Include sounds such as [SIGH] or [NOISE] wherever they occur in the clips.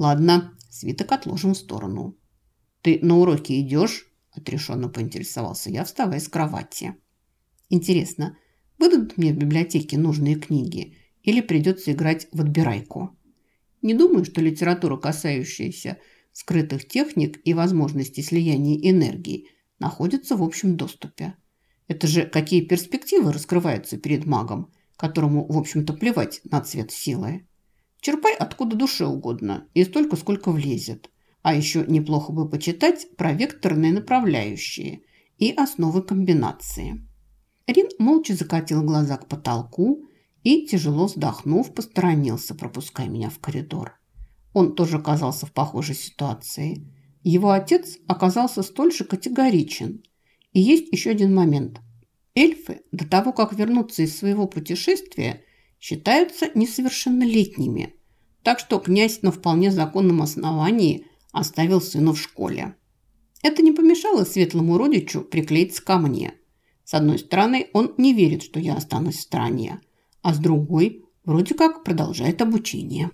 Ладно, свиток отложим в сторону. Ты на уроки идешь? Отрешенно поинтересовался я, вставая с кровати. Интересно, выдадут мне в библиотеке нужные книги или придется играть в отбирайку? Не думаю, что литература, касающаяся скрытых техник и возможностей слияния энергии, находится в общем доступе. Это же какие перспективы раскрываются перед магом, которому, в общем-то, плевать на цвет силы. Черпай откуда душе угодно и столько, сколько влезет. А еще неплохо бы почитать про векторные направляющие и основы комбинации. Рин молча закатил глаза к потолку и, тяжело вздохнув, посторонился, пропуская меня в коридор. Он тоже оказался в похожей ситуации. Его отец оказался столь же категоричен. И есть еще один момент. Эльфы до того, как вернуться из своего путешествия, считаются несовершеннолетними. Так что князь на вполне законном основании оставил сына в школе. Это не помешало светлому родичу приклеиться ко мне. С одной стороны, он не верит, что я останусь в стране, а с другой, вроде как продолжает обучение.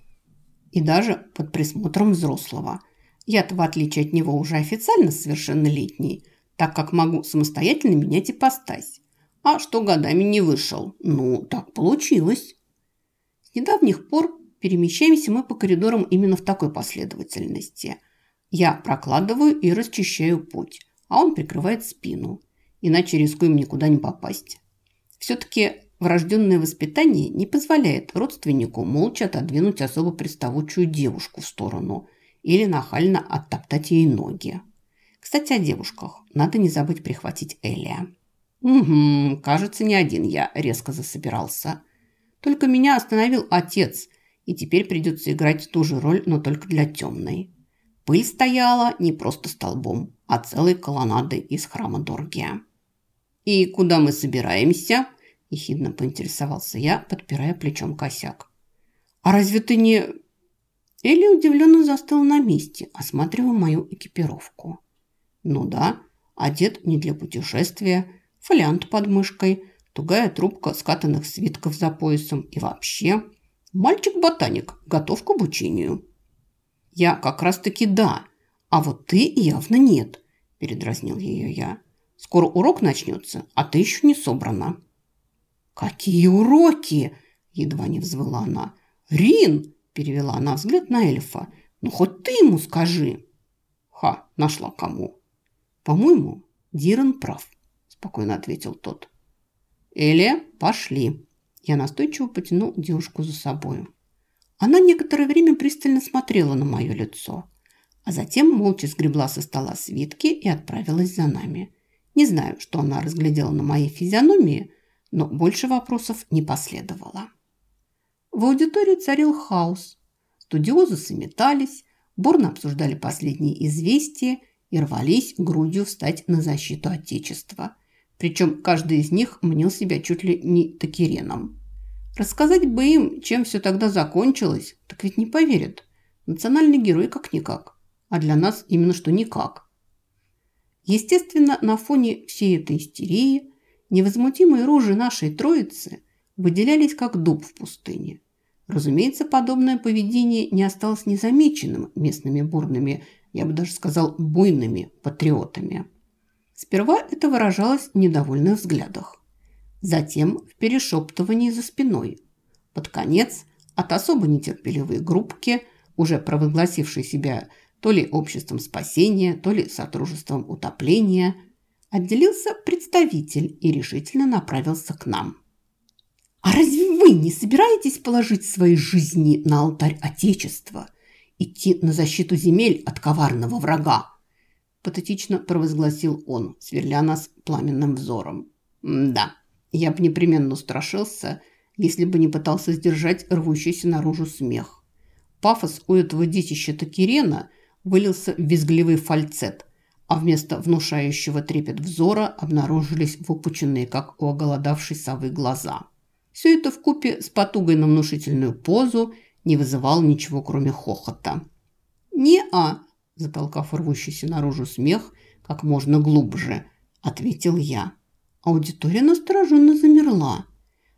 И даже под присмотром взрослого. Я-то, в отличие от него, уже официально совершеннолетний, так как могу самостоятельно менять ипостась. А что годами не вышел? Ну, так получилось. Недавних пор перемещаемся мы по коридорам именно в такой последовательности. Я прокладываю и расчищаю путь, а он прикрывает спину. Иначе рискуем никуда не попасть. Все-таки врожденное воспитание не позволяет родственнику молча отодвинуть особо приставучую девушку в сторону или нахально оттоптать ей ноги. Кстати, о девушках. Надо не забыть прихватить Элия. Угу, кажется, не один я резко засобирался. Только меня остановил отец, и теперь придется играть ту же роль, но только для темной. Пыль стояла не просто столбом, а целой колоннадой из храма Доргия. «И куда мы собираемся?» – ехидно поинтересовался я, подпирая плечом косяк. «А разве ты не...» Элли удивленно застыл на месте, осматривая мою экипировку. «Ну да, одет не для путешествия, фолиант под мышкой, тугая трубка скатанных свитков за поясом и вообще мальчик-ботаник, готов к обучению». «Я как раз-таки да, а вот ты явно нет», – передразнил ее я. «Скоро урок начнется, а ты еще не собрана». «Какие уроки?» – едва не взвыла она. «Рин!» – перевела она взгляд на эльфа. «Ну, хоть ты ему скажи!» «Ха, нашла кому!» «По-моему, Диран прав», – спокойно ответил тот. «Эля, пошли!» Я настойчиво потянул девушку за собою. Она некоторое время пристально смотрела на мое лицо, а затем молча сгребла со стола свитки и отправилась за нами. Не знаю, что она разглядела на моей физиономии, но больше вопросов не последовало. В аудитории царил хаос. Студиозусы метались, бурно обсуждали последние известия и рвались грудью встать на защиту Отечества. Причем каждый из них мнил себя чуть ли не такиреном. Рассказать бы им, чем все тогда закончилось, так ведь не поверят. Национальный герой как-никак. А для нас именно что никак. Естественно, на фоне всей этой истерии невозмутимые рожи нашей троицы выделялись как дуб в пустыне. Разумеется, подобное поведение не осталось незамеченным местными бурными, я бы даже сказал, буйными патриотами. Сперва это выражалось в недовольных взглядах затем в перешептывании за спиной. Под конец от особо нетерпеливой группки, уже провозгласившей себя то ли обществом спасения, то ли сотрудничеством утопления, отделился представитель и решительно направился к нам. «А разве вы не собираетесь положить свои жизни на алтарь Отечества, идти на защиту земель от коварного врага?» Патетично провозгласил он, сверля нас пламенным взором. «Да, я бы непременно устрашился, если бы не пытался сдержать рвущийся наружу смех. Пафос у этого детища Такирена вылился в визгливый фальцет, а вместо внушающего трепет взора обнаружились выпученные, как у оголодавшей совы, глаза. Все это вкупе с потугой на внушительную позу не вызывало ничего, кроме хохота. «Не-а», затолкав рвущийся наружу смех как можно глубже, ответил я. Аудитория настороженно замерла.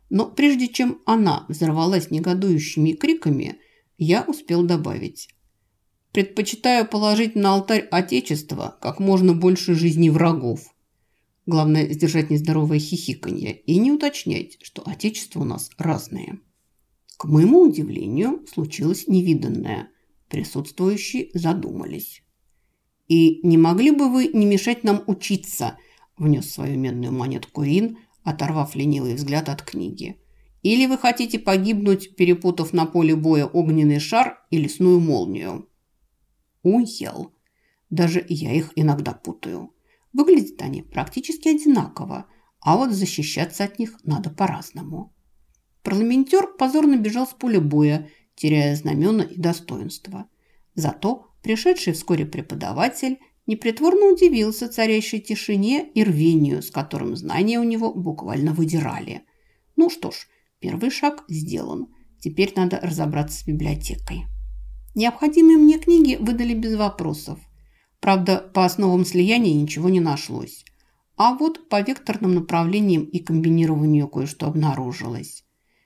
Но прежде чем она взорвалась негодующими криками, я успел добавить. Предпочитаю положить на алтарь Отечества как можно больше жизни врагов. Главное – сдержать нездоровое хихиканье и не уточнять, что Отечество у нас разное. К моему удивлению, случилось невиданное. Присутствующие задумались. «И не могли бы вы не мешать нам учиться?» – внес свою медную монетку Рин, оторвав ленивый взгляд от книги. «Или вы хотите погибнуть, перепутав на поле боя огненный шар и лесную молнию?» Уел. Даже я их иногда путаю. Выглядят они практически одинаково, а вот защищаться от них надо по-разному. Парламентер позорно бежал с поля боя, теряя знамена и достоинства. Зато пришедший вскоре преподаватель непритворно удивился царящей тишине и рвению, с которым знания у него буквально выдирали. Ну что ж, первый шаг сделан. Теперь надо разобраться с библиотекой. Необходимые мне книги выдали без вопросов. Правда, по основам слияния ничего не нашлось. А вот по векторным направлениям и комбинированию кое-что обнаружилось.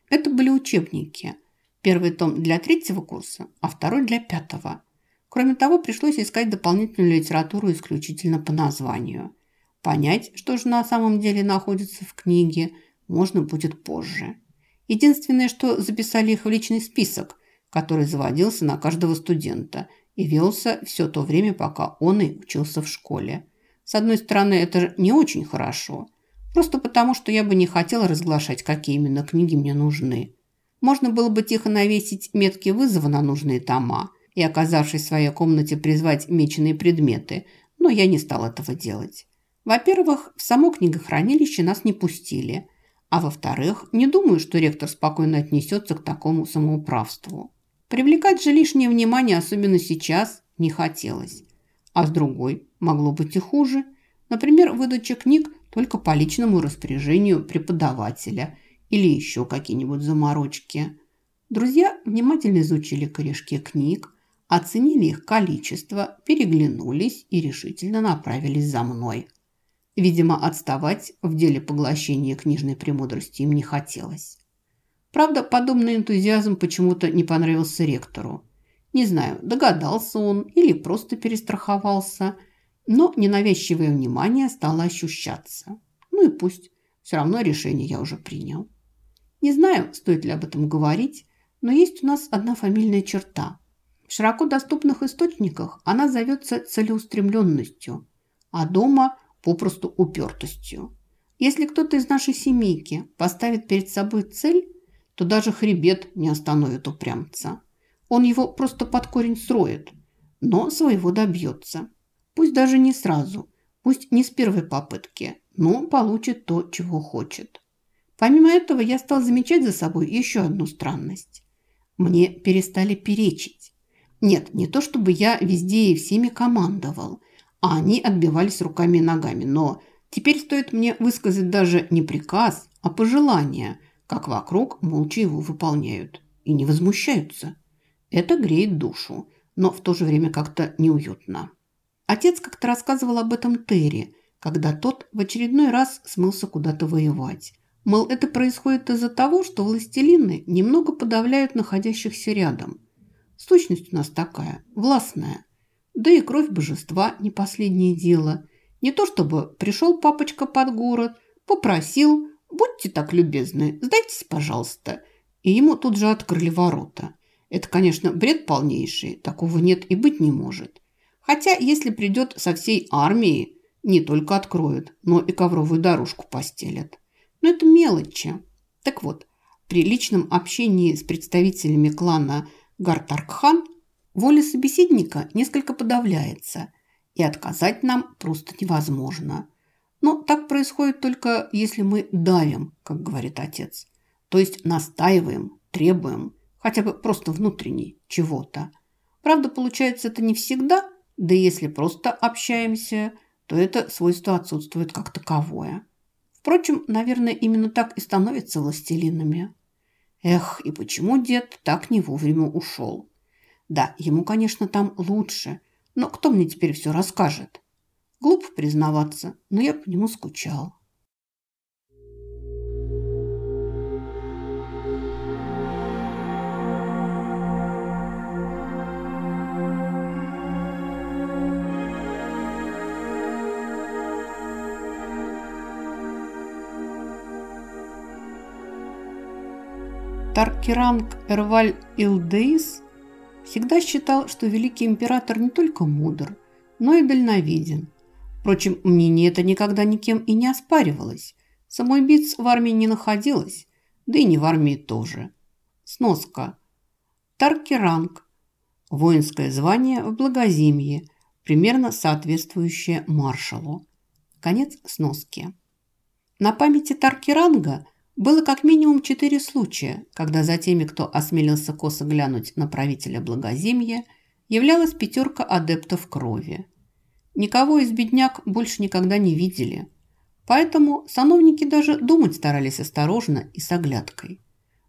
Это были учебники. Первый том для третьего курса, а второй для пятого. Кроме того, пришлось искать дополнительную литературу исключительно по названию. Понять, что же на самом деле находится в книге, можно будет позже. Единственное, что записали их в личный список, который заводился на каждого студента и велся все то время, пока он и учился в школе. С одной стороны, это не очень хорошо, просто потому, что я бы не хотела разглашать, какие именно книги мне нужны. Можно было бы тихо навесить метки вызова на нужные тома и, оказавшись в своей комнате, призвать меченые предметы, но я не стал этого делать. Во-первых, в само книгохранилище нас не пустили, а во-вторых, не думаю, что ректор спокойно отнесется к такому самоуправству. Привлекать же лишнее внимание, особенно сейчас, не хотелось. А с другой, могло быть и хуже. Например, выдача книг только по личному распоряжению преподавателя или еще какие-нибудь заморочки. Друзья внимательно изучили корешки книг, оценили их количество, переглянулись и решительно направились за мной. Видимо, отставать в деле поглощения книжной премудрости им не хотелось. Правда, подобный энтузиазм почему-то не понравился ректору. Не знаю, догадался он или просто перестраховался, но ненавязчивое внимание стало ощущаться. Ну и пусть, все равно решение я уже принял. Не знаю, стоит ли об этом говорить, но есть у нас одна фамильная черта. В широко доступных источниках она зовется целеустремленностью, а дома попросту упертостью. Если кто-то из нашей семейки поставит перед собой цель, то даже хребет не остановит упрямца. Он его просто под корень строит, но своего добьется. Пусть даже не сразу, пусть не с первой попытки, но получит то, чего хочет. Помимо этого, я стал замечать за собой еще одну странность. Мне перестали перечить. Нет, не то чтобы я везде и всеми командовал, а они отбивались руками и ногами, но теперь стоит мне высказать даже не приказ, а пожелание – как вокруг молча его выполняют и не возмущаются. Это греет душу, но в то же время как-то неуютно. Отец как-то рассказывал об этом Терри, когда тот в очередной раз смылся куда-то воевать. Мол, это происходит из-за того, что властелины немного подавляют находящихся рядом. Сущность у нас такая, властная. Да и кровь божества не последнее дело. Не то чтобы пришел папочка под город, попросил, «Будьте так любезны, сдайтесь, пожалуйста». И ему тут же открыли ворота. Это, конечно, бред полнейший, такого нет и быть не может. Хотя, если придет со всей армией, не только откроют, но и ковровую дорожку постелят. Но это мелочи. Так вот, при личном общении с представителями клана Гартаркхан воля собеседника несколько подавляется, и отказать нам просто невозможно. Но так происходит только, если мы давим, как говорит отец. То есть настаиваем, требуем, хотя бы просто внутренне чего-то. Правда, получается это не всегда, да если просто общаемся, то это свойство отсутствует как таковое. Впрочем, наверное, именно так и становятся властелинами. Эх, и почему дед так не вовремя ушел? Да, ему, конечно, там лучше, но кто мне теперь все расскажет? Глупо признаваться, но я по нему скучал. Таркеранг Эрваль Илдеис всегда считал, что великий император не только мудр, но и дальновиден. Впрочем, мнение это никогда никем и не оспаривалось. Самоубийц в армии не находилось, да и не в армии тоже. Сноска. Таркеранг. Воинское звание в Благоземье, примерно соответствующее маршалу. Конец сноски. На памяти Таркеранга было как минимум четыре случая, когда за теми, кто осмелился косо глянуть на правителя Благоземья, являлась пятерка адептов крови. Никого из бедняк больше никогда не видели, поэтому сановники даже думать старались осторожно и с оглядкой.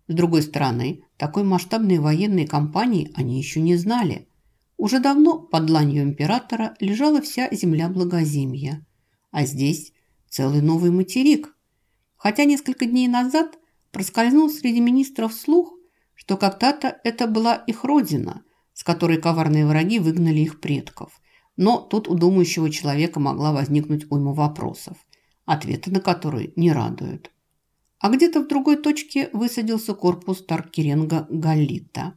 С другой стороны, такой масштабной военной кампании они еще не знали. Уже давно под ланью императора лежала вся земля Благоземья, а здесь целый новый материк, Хотя несколько дней назад проскользнул среди министров слух, что когда-то это была их родина, с которой коварные враги выгнали их предков. Но тут у думающего человека могла возникнуть уйма вопросов, ответы на которые не радуют. А где-то в другой точке высадился корпус Таркеренга Галлита.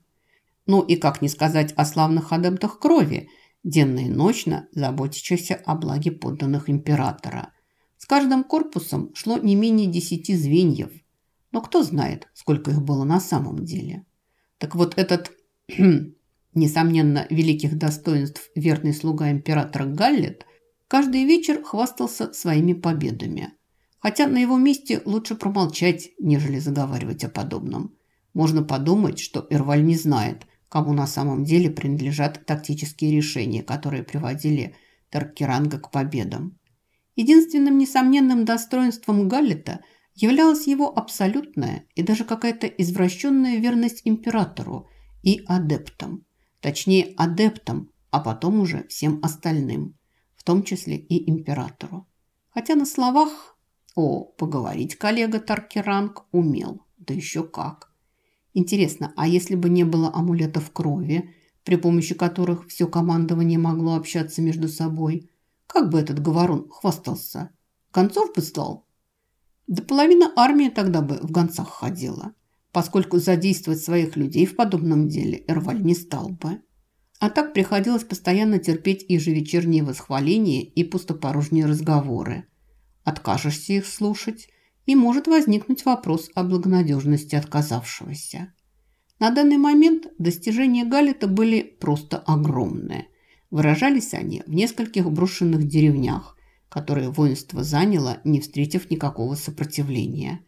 Ну и как не сказать о славных адептах крови, денно и ночно заботящихся о благе подданных императора – с каждым корпусом шло не менее десяти звеньев. Но кто знает, сколько их было на самом деле. Так вот этот, [CLEARS THROAT] несомненно, великих достоинств верный слуга императора Галлет каждый вечер хвастался своими победами. Хотя на его месте лучше промолчать, нежели заговаривать о подобном. Можно подумать, что Эрваль не знает, кому на самом деле принадлежат тактические решения, которые приводили Таркеранга к победам. Единственным несомненным достоинством Галлета являлась его абсолютная и даже какая-то извращенная верность императору и адептам. Точнее, адептам, а потом уже всем остальным, в том числе и императору. Хотя на словах «О, поговорить коллега Таркеранг умел, да еще как». Интересно, а если бы не было амулетов крови, при помощи которых все командование могло общаться между собой – как бы этот говорун хвастался? Концов бы стал? Да половина армии тогда бы в гонцах ходила, поскольку задействовать своих людей в подобном деле Эрваль не стал бы. А так приходилось постоянно терпеть ежевечерние восхваления и пустопорожние разговоры. Откажешься их слушать, и может возникнуть вопрос о благонадежности отказавшегося. На данный момент достижения Галита были просто огромные – Выражались они в нескольких брошенных деревнях, которые воинство заняло, не встретив никакого сопротивления.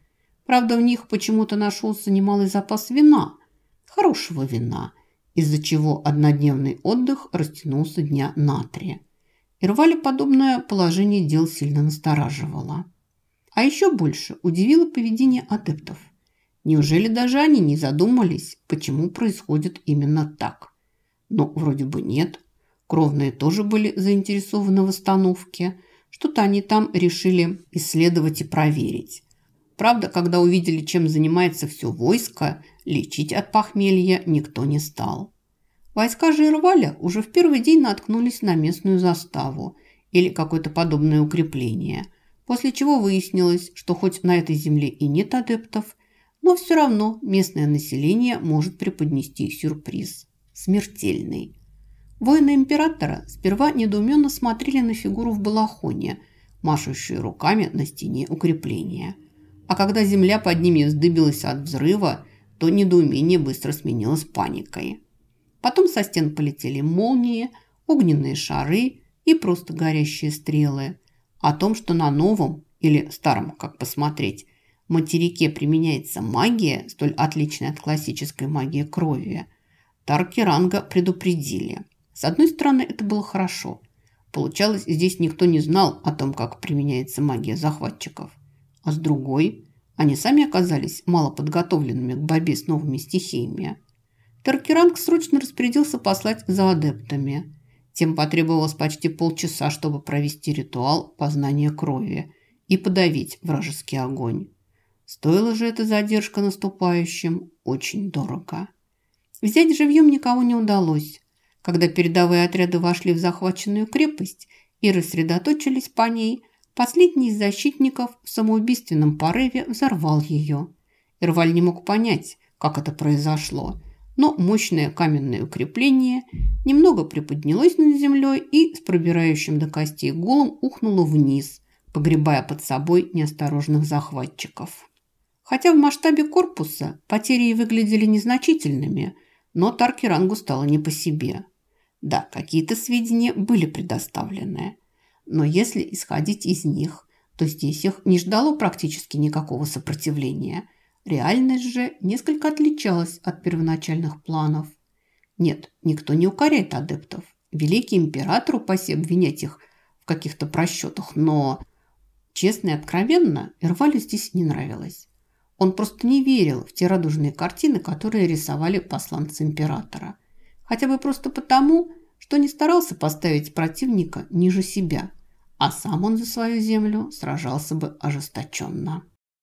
Правда, в них почему-то нашелся немалый запас вина, хорошего вина, из-за чего однодневный отдых растянулся дня на три. Ирвали подобное положение дел сильно настораживало. А еще больше удивило поведение адептов. Неужели даже они не задумались, почему происходит именно так? Но ну, вроде бы нет. Кровные тоже были заинтересованы в остановке. Что-то они там решили исследовать и проверить. Правда, когда увидели, чем занимается все войско, лечить от похмелья никто не стал. Войска же Ирваля уже в первый день наткнулись на местную заставу или какое-то подобное укрепление, после чего выяснилось, что хоть на этой земле и нет адептов, но все равно местное население может преподнести сюрприз. Смертельный. Воины императора сперва недоуменно смотрели на фигуру в балахоне, машущую руками на стене укрепления. А когда земля под ними вздыбилась от взрыва, то недоумение быстро сменилось паникой. Потом со стен полетели молнии, огненные шары и просто горящие стрелы. О том, что на новом, или старом, как посмотреть, материке применяется магия, столь отличная от классической магии крови, Тарки Ранга предупредили – с одной стороны, это было хорошо. Получалось, здесь никто не знал о том, как применяется магия захватчиков. А с другой, они сами оказались мало подготовленными к борьбе с новыми стихиями. Таркеранг срочно распорядился послать за адептами. Тем потребовалось почти полчаса, чтобы провести ритуал познания крови и подавить вражеский огонь. Стоила же эта задержка наступающим очень дорого. Взять живьем никого не удалось. Когда передовые отряды вошли в захваченную крепость и рассредоточились по ней, последний из защитников в самоубийственном порыве взорвал ее. Ирваль не мог понять, как это произошло, но мощное каменное укрепление немного приподнялось над землей и с пробирающим до костей гулом ухнуло вниз, погребая под собой неосторожных захватчиков. Хотя в масштабе корпуса потери выглядели незначительными, но Таркерангу стало не по себе. Да, какие-то сведения были предоставлены, но если исходить из них, то здесь их не ждало практически никакого сопротивления – Реальность же несколько отличалась от первоначальных планов. Нет, никто не укоряет адептов. Великий император, упаси обвинять их в каких-то просчетах, но, честно и откровенно, Ирвалю здесь не нравилось. Он просто не верил в те радужные картины, которые рисовали посланцы императора. Хотя бы просто потому, что не старался поставить противника ниже себя, а сам он за свою землю сражался бы ожесточенно.